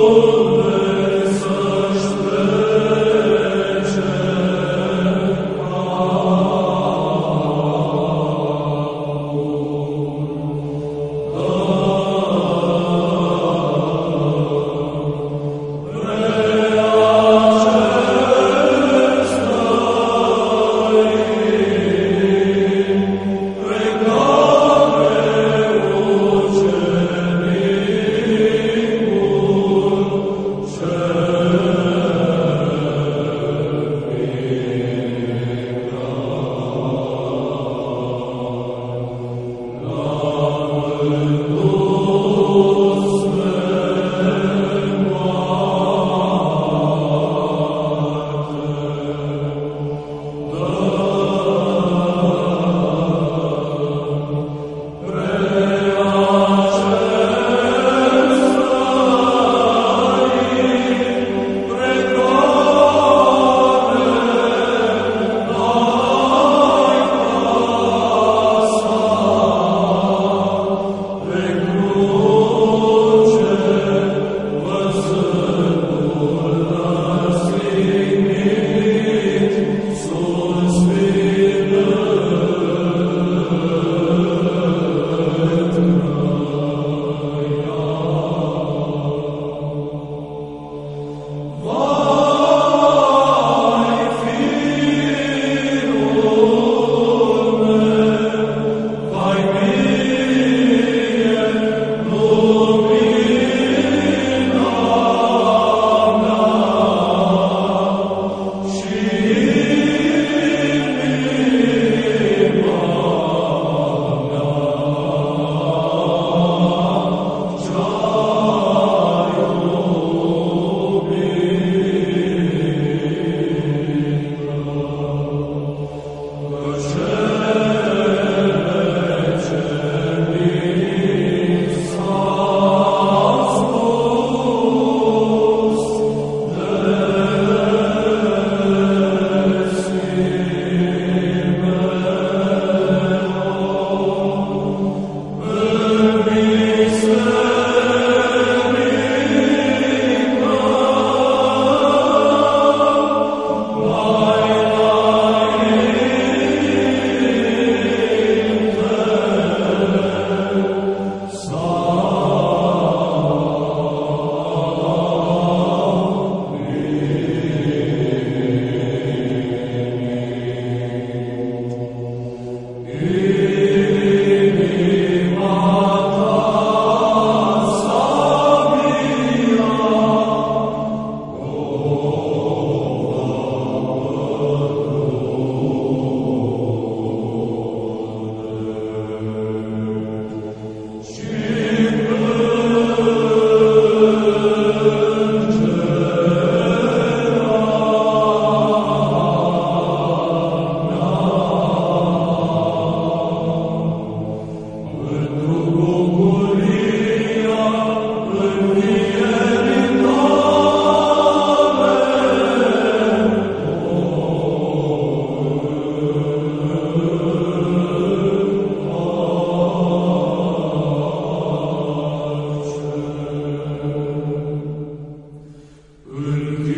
Lord.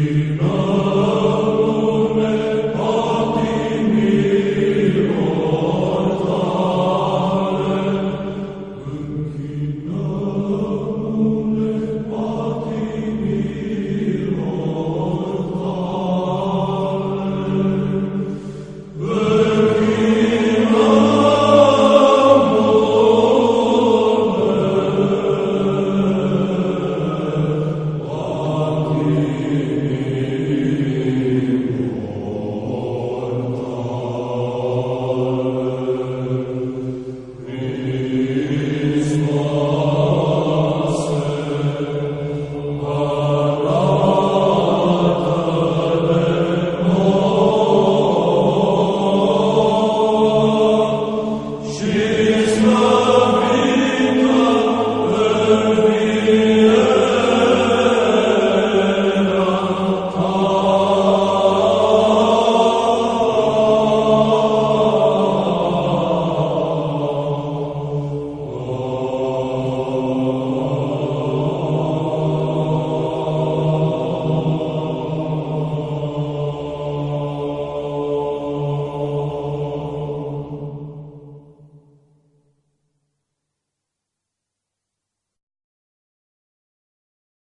Amen.